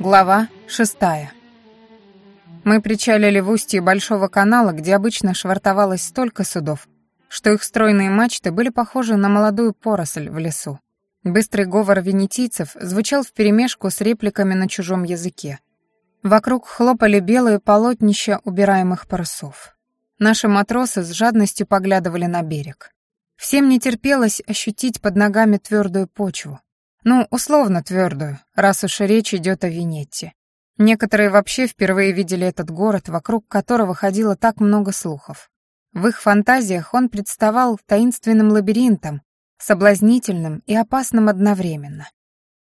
Глава шестая. Мы причалили в устье Большого канала, где обычно швартовалось столько судов, что их стройные мачты были похожи на молодую поросль в лесу. Быстрый говор венетийцев звучал вперемешку с репликами на чужом языке. Вокруг хлопали белые полотнища убираемых парусов. Наши матросы с жадностью поглядывали на берег. Всем не терпелось ощутить под ногами твердую почву. Ну, условно твердую, раз уж речь идет о Венетте. Некоторые вообще впервые видели этот город, вокруг которого ходило так много слухов. В их фантазиях он представал таинственным лабиринтом, соблазнительным и опасным одновременно.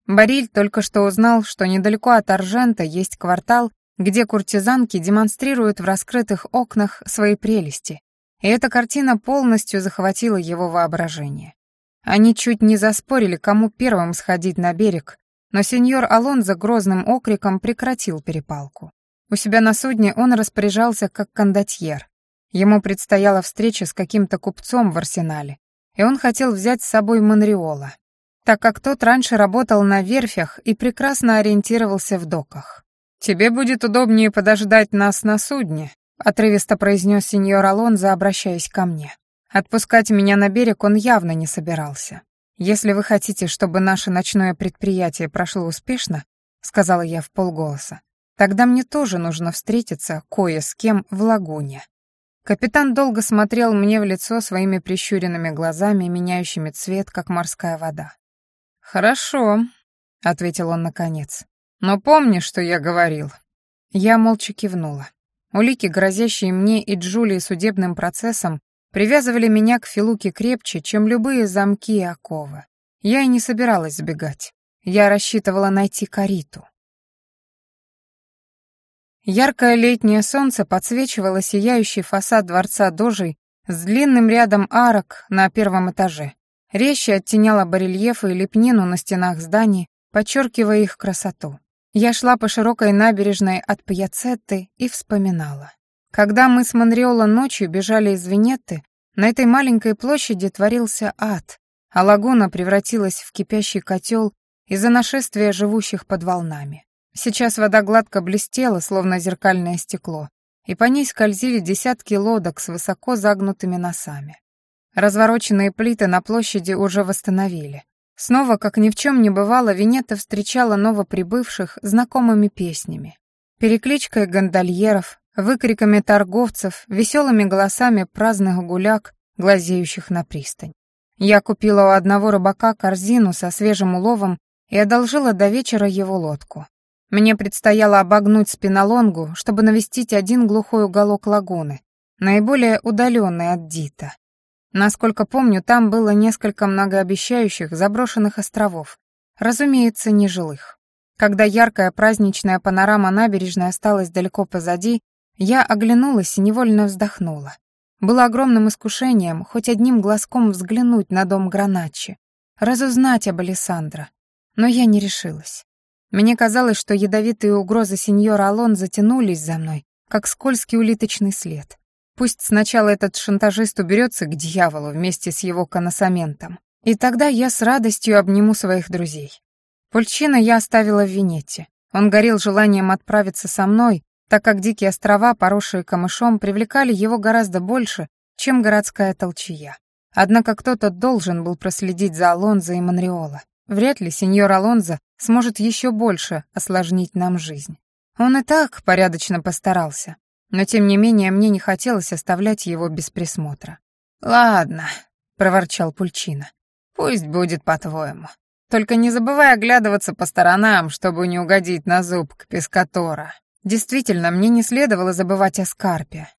Бариль только что узнал, что недалеко от Аржента есть квартал, где куртизанки демонстрируют в раскрытых окнах свои прелести, и эта картина полностью захватила его воображение. Они чуть не заспорили, кому первым сходить на берег, но сеньор Алонзо грозным окриком прекратил перепалку. У себя на судне он распоряжался как кондотьер. Ему предстояла встреча с каким-то купцом в арсенале, и он хотел взять с собой Монреола, так как тот раньше работал на верфях и прекрасно ориентировался в доках. «Тебе будет удобнее подождать нас на судне», — отрывисто произнес сеньор Алонзо, обращаясь ко мне. Отпускать меня на берег он явно не собирался. «Если вы хотите, чтобы наше ночное предприятие прошло успешно», — сказала я в полголоса, «тогда мне тоже нужно встретиться кое с кем в лагуне». Капитан долго смотрел мне в лицо своими прищуренными глазами, меняющими цвет, как морская вода. «Хорошо», — ответил он наконец. «Но помни, что я говорил». Я молча кивнула. Улики, грозящие мне и Джулии судебным процессом, привязывали меня к Филуке крепче, чем любые замки и оковы. Я и не собиралась сбегать. Я рассчитывала найти Кариту. Яркое летнее солнце подсвечивало сияющий фасад дворца Дожей с длинным рядом арок на первом этаже. Резче оттеняло барельефы и лепнину на стенах зданий, подчеркивая их красоту. Я шла по широкой набережной от Пьяцетты и вспоминала. Когда мы с Монреола ночью бежали из Венетты, на этой маленькой площади творился ад, а лагуна превратилась в кипящий котел из-за нашествия живущих под волнами. Сейчас вода гладко блестела, словно зеркальное стекло, и по ней скользили десятки лодок с высоко загнутыми носами. Развороченные плиты на площади уже восстановили. Снова, как ни в чем не бывало, Венета встречала новоприбывших знакомыми песнями. Перекличкой гондольеров, выкриками торговцев, веселыми голосами праздных гуляк, глазеющих на пристань. Я купила у одного рыбака корзину со свежим уловом и одолжила до вечера его лодку. Мне предстояло обогнуть спинолонгу, чтобы навестить один глухой уголок лагуны, наиболее удаленный от Дита. Насколько помню, там было несколько многообещающих заброшенных островов, разумеется, нежилых. Когда яркая праздничная панорама набережной осталась далеко позади, я оглянулась и невольно вздохнула. Было огромным искушением хоть одним глазком взглянуть на дом Граначи, разузнать об Алессандро. Но я не решилась. Мне казалось, что ядовитые угрозы сеньора Алон затянулись за мной, как скользкий улиточный след. Пусть сначала этот шантажист уберется к дьяволу вместе с его коносаментом, и тогда я с радостью обниму своих друзей. Пульчина я оставила в Венете. Он горел желанием отправиться со мной, так как дикие острова, поросшие камышом, привлекали его гораздо больше, чем городская толчья. Однако кто-то должен был проследить за Алонзо и Монреола. Вряд ли сеньор Алонзо сможет еще больше осложнить нам жизнь. Он и так порядочно постарался, но тем не менее мне не хотелось оставлять его без присмотра. «Ладно», — проворчал Пульчина, — «пусть будет по-твоему. Только не забывай оглядываться по сторонам, чтобы не угодить на зуб к Пескатора». Действительно, мне не следовало забывать о Скарпе.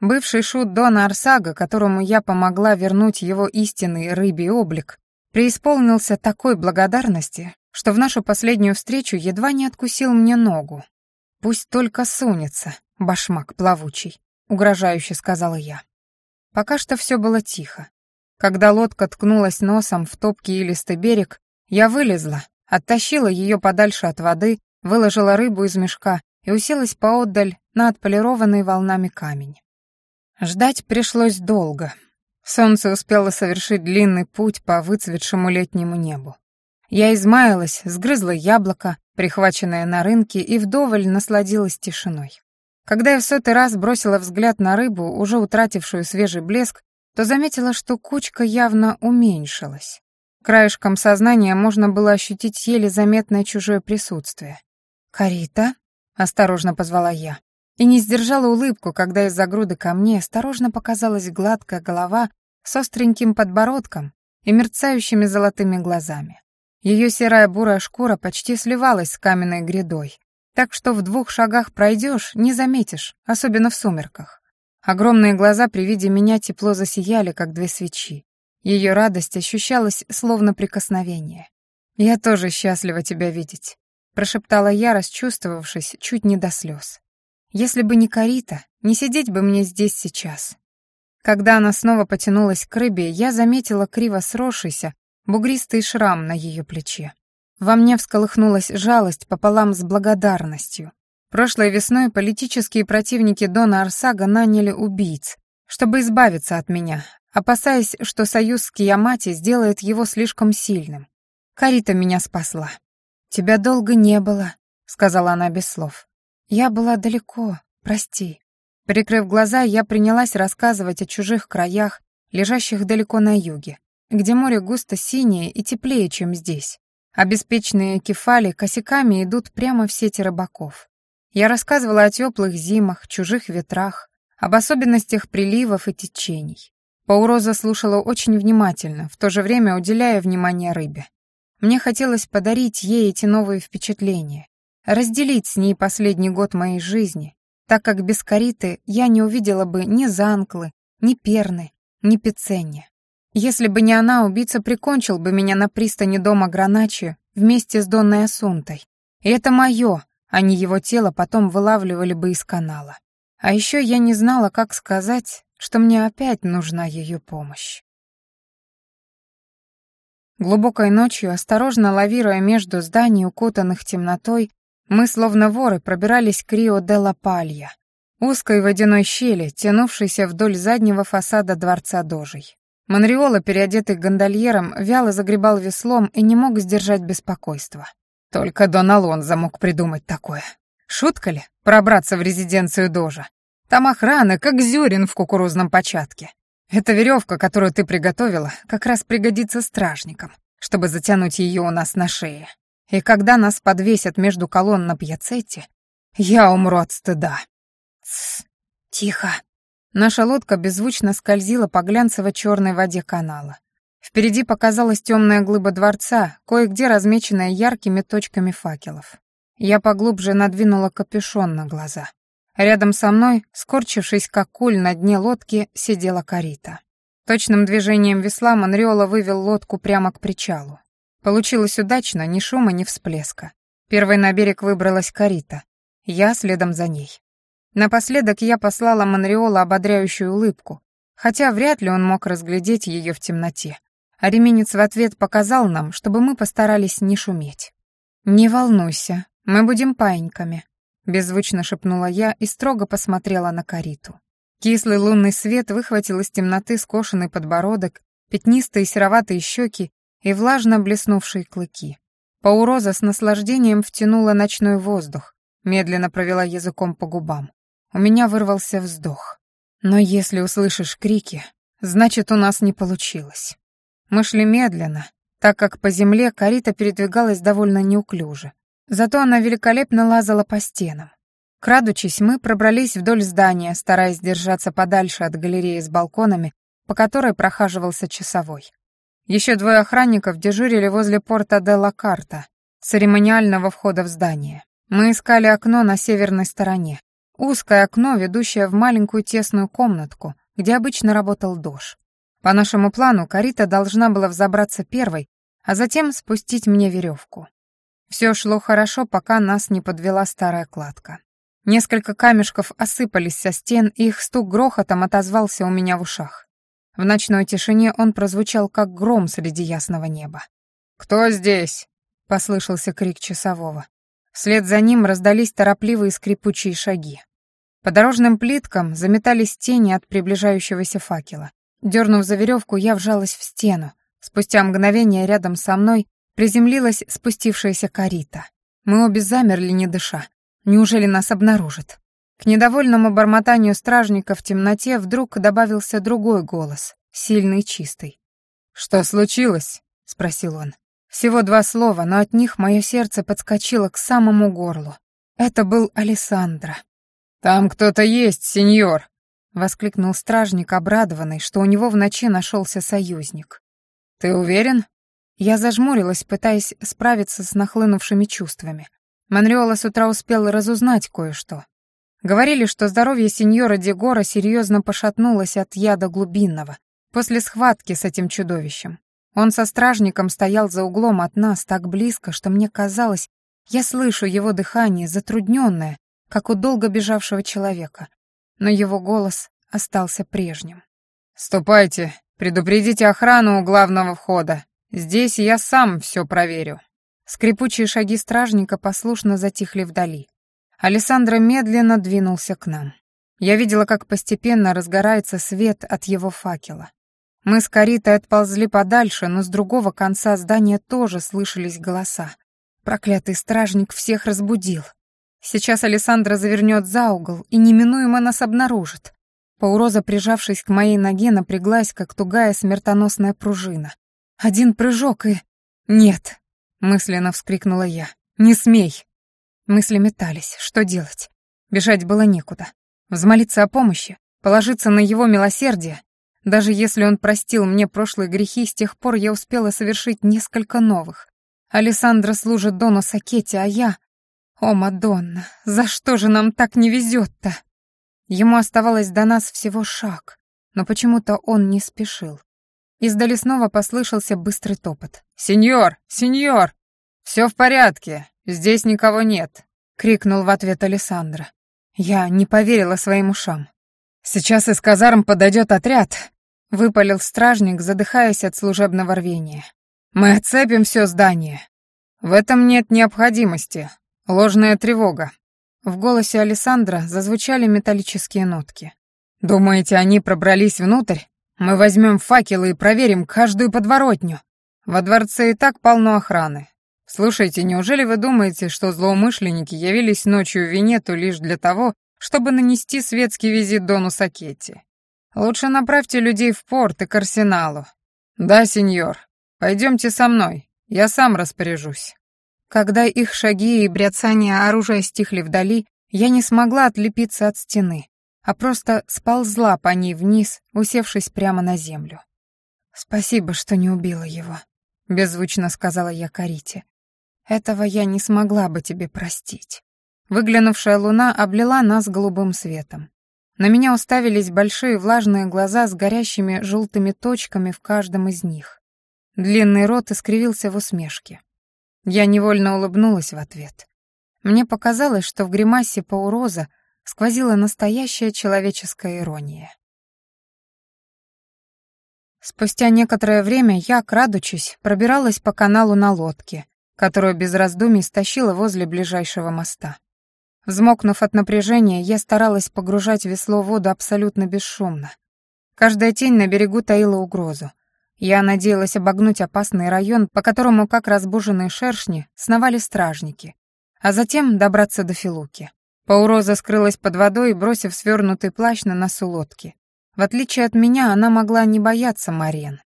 Бывший шут Дона Арсага, которому я помогла вернуть его истинный рыбий облик, преисполнился такой благодарности, что в нашу последнюю встречу едва не откусил мне ногу. «Пусть только сунется, башмак плавучий», — угрожающе сказала я. Пока что все было тихо. Когда лодка ткнулась носом в топкий илистый берег, я вылезла, оттащила ее подальше от воды, выложила рыбу из мешка и уселась поотдаль на отполированный волнами камень. Ждать пришлось долго. Солнце успело совершить длинный путь по выцветшему летнему небу. Я измаялась, сгрызла яблоко, прихваченное на рынке, и вдоволь насладилась тишиной. Когда я в сотый раз бросила взгляд на рыбу, уже утратившую свежий блеск, то заметила, что кучка явно уменьшилась. Краешком сознания можно было ощутить еле заметное чужое присутствие. «Карита?» — осторожно позвала я. И не сдержала улыбку, когда из-за груды камней осторожно показалась гладкая голова с остреньким подбородком и мерцающими золотыми глазами. Ее серая бурая шкура почти сливалась с каменной грядой, так что в двух шагах пройдешь, не заметишь, особенно в сумерках. Огромные глаза при виде меня тепло засияли, как две свечи. Ее радость ощущалась словно прикосновение. «Я тоже счастлива тебя видеть», — прошептала я, расчувствовавшись чуть не до слез. «Если бы не Карита, не сидеть бы мне здесь сейчас». Когда она снова потянулась к рыбе, я заметила криво сросшийся, бугристый шрам на ее плече. Во мне всколыхнулась жалость пополам с благодарностью. Прошлой весной политические противники Дона Арсага наняли убийц, чтобы избавиться от меня, опасаясь, что союз с Киямати сделает его слишком сильным. Карита меня спасла. «Тебя долго не было», — сказала она без слов. «Я была далеко, прости». Прикрыв глаза, я принялась рассказывать о чужих краях, лежащих далеко на юге, где море густо синее и теплее, чем здесь беспечные кефали косяками идут прямо в сети рыбаков. Я рассказывала о теплых зимах, чужих ветрах, об особенностях приливов и течений. Пауроза слушала очень внимательно, в то же время уделяя внимание рыбе. Мне хотелось подарить ей эти новые впечатления, разделить с ней последний год моей жизни, так как без Кариты я не увидела бы ни Занклы, ни Перны, ни Пиценни. Если бы не она, убийца прикончил бы меня на пристани дома Граначи вместе с Донной Асунтой. И это мое, а не его тело потом вылавливали бы из канала. А еще я не знала, как сказать, что мне опять нужна ее помощь. Глубокой ночью, осторожно лавируя между зданий, укутанных темнотой, мы, словно воры, пробирались к Рио де ла Палья, узкой водяной щели, тянувшейся вдоль заднего фасада дворца Дожей. Монреола, переодетый гондольером, вяло загребал веслом и не мог сдержать беспокойства. Только Дон Алонзо мог придумать такое. Шутка ли пробраться в резиденцию Дожа? Там охрана, как зерен в кукурузном початке. Эта веревка, которую ты приготовила, как раз пригодится стражникам, чтобы затянуть ее у нас на шее. И когда нас подвесят между колонн на пьяцете, я умру от стыда. Тихо, Наша лодка беззвучно скользила по глянцево-черной воде канала. Впереди показалась темная глыба дворца, кое-где размеченная яркими точками факелов. Я поглубже надвинула капюшон на глаза. Рядом со мной, скорчившись как куль на дне лодки, сидела Карита. Точным движением весла Монреола вывел лодку прямо к причалу. Получилось удачно, ни шума, ни всплеска. Первой на берег выбралась Карита. Я следом за ней. Напоследок я послала Монреола ободряющую улыбку, хотя вряд ли он мог разглядеть ее в темноте. А ременец в ответ показал нам, чтобы мы постарались не шуметь. «Не волнуйся, мы будем паиньками», — беззвучно шепнула я и строго посмотрела на Кариту. Кислый лунный свет выхватил из темноты скошенный подбородок, пятнистые сероватые щеки и влажно блеснувшие клыки. Пауроза с наслаждением втянула ночной воздух, медленно провела языком по губам. У меня вырвался вздох. Но если услышишь крики, значит, у нас не получилось. Мы шли медленно, так как по земле карита передвигалась довольно неуклюже. Зато она великолепно лазала по стенам. Крадучись, мы пробрались вдоль здания, стараясь держаться подальше от галереи с балконами, по которой прохаживался часовой. Еще двое охранников дежурили возле порта де ла Карта, церемониального входа в здание. Мы искали окно на северной стороне, Узкое окно, ведущее в маленькую тесную комнатку, где обычно работал Дош. По нашему плану, Карита должна была взобраться первой, а затем спустить мне веревку. Все шло хорошо, пока нас не подвела старая кладка. Несколько камешков осыпались со стен, и их стук грохотом отозвался у меня в ушах. В ночной тишине он прозвучал, как гром среди ясного неба. «Кто здесь?» — послышался крик часового. Вслед за ним раздались торопливые скрипучие шаги. По дорожным плиткам заметались тени от приближающегося факела. Дернув за веревку, я вжалась в стену. Спустя мгновение рядом со мной приземлилась спустившаяся карита. Мы обе замерли, не дыша. Неужели нас обнаружат? К недовольному бормотанию стражника в темноте вдруг добавился другой голос, сильный и чистый. «Что случилось?» — спросил он. Всего два слова, но от них мое сердце подскочило к самому горлу. Это был Алессандро. «Там кто-то есть, сеньор!» — воскликнул стражник, обрадованный, что у него в ночи нашелся союзник. «Ты уверен?» Я зажмурилась, пытаясь справиться с нахлынувшими чувствами. Монреола с утра успел разузнать кое-что. Говорили, что здоровье сеньора Дегора серьезно пошатнулось от яда глубинного после схватки с этим чудовищем. Он со стражником стоял за углом от нас так близко, что мне казалось, я слышу его дыхание, затрудненное, как у долго бежавшего человека но его голос остался прежним. «Ступайте, предупредите охрану у главного входа. Здесь я сам все проверю». Скрипучие шаги стражника послушно затихли вдали. Александра медленно двинулся к нам. Я видела, как постепенно разгорается свет от его факела. Мы с Каритой отползли подальше, но с другого конца здания тоже слышались голоса. Проклятый стражник всех разбудил. Сейчас Александра завернет за угол и неминуемо нас обнаружит. Пауроза, прижавшись к моей ноге, напряглась, как тугая смертоносная пружина. Один прыжок и... «Нет!» — мысленно вскрикнула я. «Не смей!» Мысли метались. Что делать? Бежать было некуда. Взмолиться о помощи, положиться на его милосердие. Даже если он простил мне прошлые грехи, с тех пор я успела совершить несколько новых. Александра служит Дону Сакете, а я... О, Мадонна, за что же нам так не везет-то? Ему оставалось до нас всего шаг, но почему-то он не спешил. Издали снова послышался быстрый топот. «Сеньор! Сеньор! Все в порядке, здесь никого нет!» — крикнул в ответ Александра. Я не поверила своим ушам. «Сейчас из казарм подойдет отряд», — выпалил стражник, задыхаясь от служебного рвения. «Мы отцепим все здание». «В этом нет необходимости», Ложная тревога. В голосе Александра зазвучали металлические нотки. Думаете, они пробрались внутрь? Мы возьмем факелы и проверим каждую подворотню. Во дворце и так полно охраны. Слушайте, неужели вы думаете, что злоумышленники явились ночью в Венету лишь для того, чтобы нанести светский визит Дону Сакетти? Лучше направьте людей в порт и к арсеналу. Да, сеньор. Пойдемте со мной. Я сам распоряжусь. Когда их шаги и бряцание оружия стихли вдали, я не смогла отлепиться от стены, а просто сползла по ней вниз, усевшись прямо на землю. «Спасибо, что не убила его», — беззвучно сказала я Карите. «Этого я не смогла бы тебе простить». Выглянувшая луна облила нас голубым светом. На меня уставились большие влажные глаза с горящими желтыми точками в каждом из них. Длинный рот искривился в усмешке. Я невольно улыбнулась в ответ. Мне показалось, что в гримасе Пауроза сквозила настоящая человеческая ирония. Спустя некоторое время я, крадучись, пробиралась по каналу на лодке, которую без раздумий стащила возле ближайшего моста. Взмокнув от напряжения, я старалась погружать весло в воду абсолютно бесшумно. Каждая тень на берегу таила угрозу, я надеялась обогнуть опасный район, по которому, как разбуженные шершни, сновали стражники, а затем добраться до Филуки. Пауроза скрылась под водой, бросив свернутый плащ на носу лодки. В отличие от меня, она могла не бояться Мариен.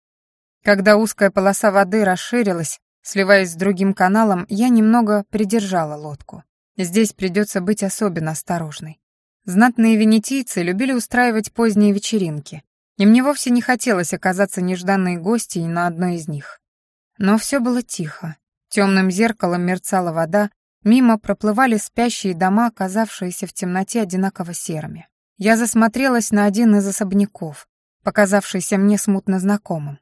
Когда узкая полоса воды расширилась, сливаясь с другим каналом, я немного придержала лодку. Здесь придется быть особенно осторожной. Знатные венетийцы любили устраивать поздние вечеринки, и мне вовсе не хотелось оказаться нежданной гостьей на одной из них. Но все было тихо. Темным зеркалом мерцала вода, мимо проплывали спящие дома, оказавшиеся в темноте одинаково серыми. Я засмотрелась на один из особняков, показавшийся мне смутно знакомым.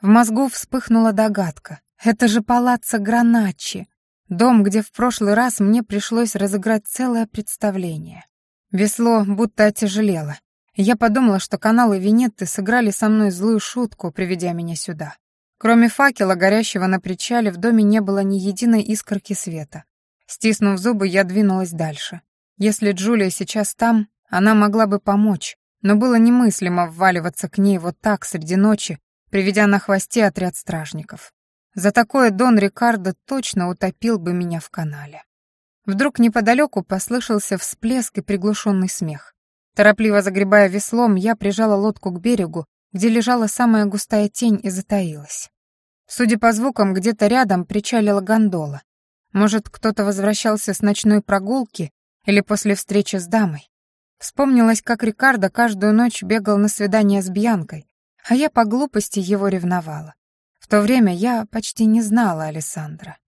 В мозгу вспыхнула догадка. Это же палаццо Граначчи, дом, где в прошлый раз мне пришлось разыграть целое представление. Весло будто отяжелело, я подумала, что каналы Венетты сыграли со мной злую шутку, приведя меня сюда. Кроме факела, горящего на причале, в доме не было ни единой искорки света. Стиснув зубы, я двинулась дальше. Если Джулия сейчас там, она могла бы помочь, но было немыслимо вваливаться к ней вот так среди ночи, приведя на хвосте отряд стражников. За такое Дон Рикардо точно утопил бы меня в канале. Вдруг неподалеку послышался всплеск и приглушенный смех. Торопливо загребая веслом, я прижала лодку к берегу, где лежала самая густая тень и затаилась. Судя по звукам, где-то рядом причалила гондола. Может, кто-то возвращался с ночной прогулки или после встречи с дамой. Вспомнилось, как Рикардо каждую ночь бегал на свидание с Бьянкой, а я по глупости его ревновала. То время я почти не знала Александра.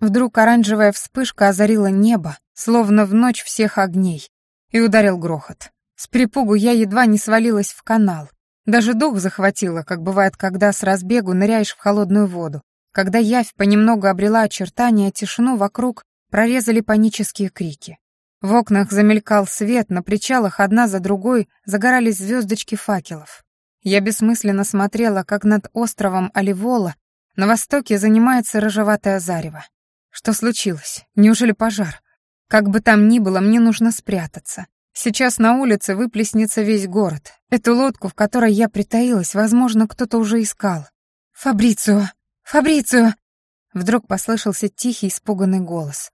Вдруг оранжевая вспышка озарила небо, словно в ночь всех огней, и ударил грохот. С припугу я едва не свалилась в канал. Даже дух захватило, как бывает, когда с разбегу ныряешь в холодную воду. Когда явь понемногу обрела очертания, тишину вокруг прорезали панические крики. В окнах замелькал свет, на причалах одна за другой загорались звездочки факелов. Я бессмысленно смотрела, как над островом Оливола на востоке занимается рыжеватое зарево. Что случилось? Неужели пожар? Как бы там ни было, мне нужно спрятаться. Сейчас на улице выплеснется весь город. Эту лодку, в которой я притаилась, возможно, кто-то уже искал. «Фабрицио! Фабрицио!» Вдруг послышался тихий, испуганный голос.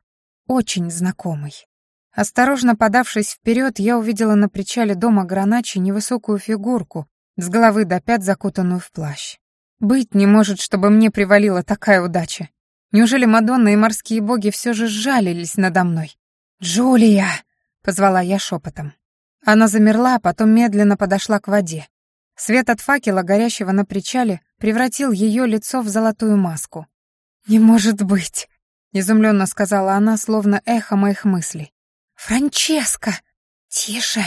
Очень знакомый. Осторожно подавшись вперед, я увидела на причале дома Граначи невысокую фигурку, с головы до пят закутанную в плащ. Быть не может, чтобы мне привалила такая удача. Неужели Мадонна и морские боги все же сжалились надо мной? «Джулия!» — позвала я шепотом. Она замерла, а потом медленно подошла к воде. Свет от факела, горящего на причале, превратил ее лицо в золотую маску. «Не может быть!» — изумленно сказала она, словно эхо моих мыслей. «Франческо!» «Тише!»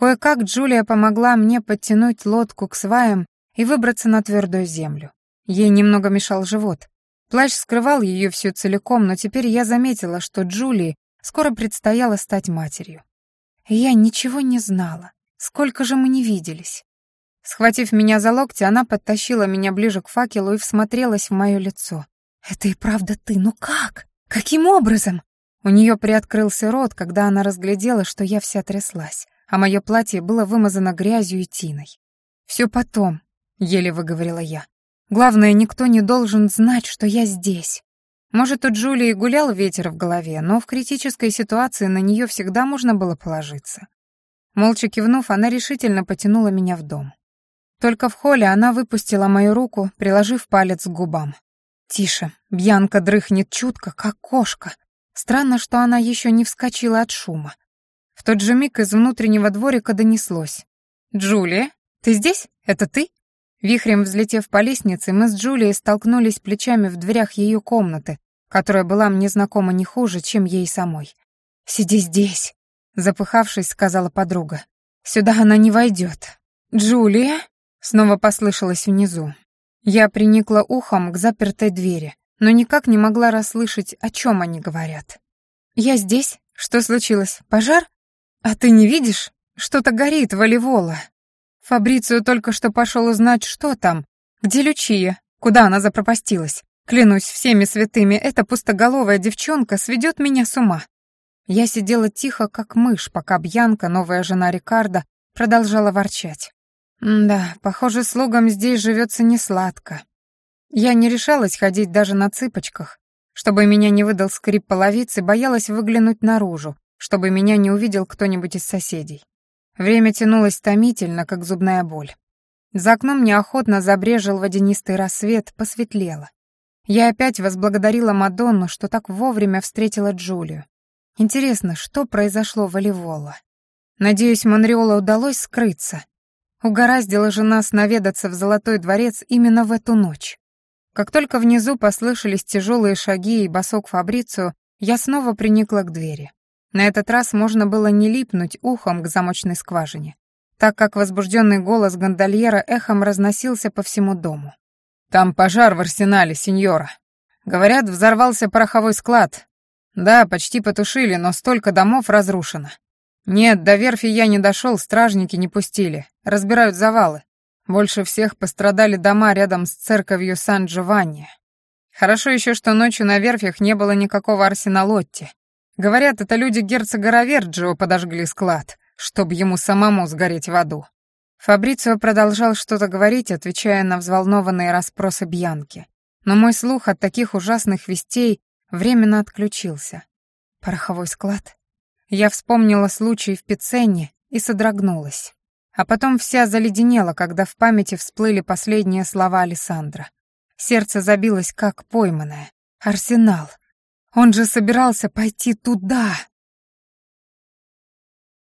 Кое-как Джулия помогла мне подтянуть лодку к сваям и выбраться на твердую землю. Ей немного мешал живот. Плащ скрывал ее всю целиком, но теперь я заметила, что Джулии скоро предстояло стать матерью. Я ничего не знала. Сколько же мы не виделись. Схватив меня за локти, она подтащила меня ближе к факелу и всмотрелась в мое лицо. «Это и правда ты, ну как? Каким образом?» У нее приоткрылся рот, когда она разглядела, что я вся тряслась а мое платье было вымазано грязью и тиной. «Все потом», — еле выговорила я. «Главное, никто не должен знать, что я здесь». Может, у Джулии гулял ветер в голове, но в критической ситуации на нее всегда можно было положиться. Молча кивнув, она решительно потянула меня в дом. Только в холле она выпустила мою руку, приложив палец к губам. «Тише, Бьянка дрыхнет чутко, как кошка. Странно, что она еще не вскочила от шума. В тот же миг из внутреннего дворика донеслось. «Джулия, ты здесь? Это ты?» Вихрем взлетев по лестнице, мы с Джулией столкнулись плечами в дверях ее комнаты, которая была мне знакома не хуже, чем ей самой. «Сиди здесь», — запыхавшись, сказала подруга. «Сюда она не войдет». «Джулия?» — снова послышалось внизу. Я приникла ухом к запертой двери, но никак не могла расслышать, о чем они говорят. «Я здесь? Что случилось? Пожар?» «А ты не видишь? Что-то горит в Оливола. Фабрицио только что пошел узнать, что там. Где Лючия? Куда она запропастилась? Клянусь всеми святыми, эта пустоголовая девчонка сведет меня с ума». Я сидела тихо, как мышь, пока Бьянка, новая жена Рикардо, продолжала ворчать. «Да, похоже, слугам здесь живется несладко. Я не решалась ходить даже на цыпочках. Чтобы меня не выдал скрип половицы, боялась выглянуть наружу, чтобы меня не увидел кто-нибудь из соседей. Время тянулось томительно, как зубная боль. За окном неохотно забрежил водянистый рассвет, посветлело. Я опять возблагодарила Мадонну, что так вовремя встретила Джулию. Интересно, что произошло в Оливоло? Надеюсь, Монреола удалось скрыться. Угораздила же нас наведаться в Золотой дворец именно в эту ночь. Как только внизу послышались тяжелые шаги и босок Фабрицию, я снова приникла к двери. На этот раз можно было не липнуть ухом к замочной скважине, так как возбужденный голос гондольера эхом разносился по всему дому. «Там пожар в арсенале, сеньора. Говорят, взорвался пороховой склад. Да, почти потушили, но столько домов разрушено. Нет, до верфи я не дошел, стражники не пустили. Разбирают завалы. Больше всех пострадали дома рядом с церковью Сан-Джованни. Хорошо еще, что ночью на верфях не было никакого арсеналотти. Говорят, это люди герцога Раверджио подожгли склад, чтобы ему самому сгореть в аду. Фабрицио продолжал что-то говорить, отвечая на взволнованные расспросы Бьянки. Но мой слух от таких ужасных вестей временно отключился. Пороховой склад. Я вспомнила случай в Пиценне и содрогнулась. А потом вся заледенела, когда в памяти всплыли последние слова Александра. Сердце забилось, как пойманное. «Арсенал! Он же собирался пойти туда!»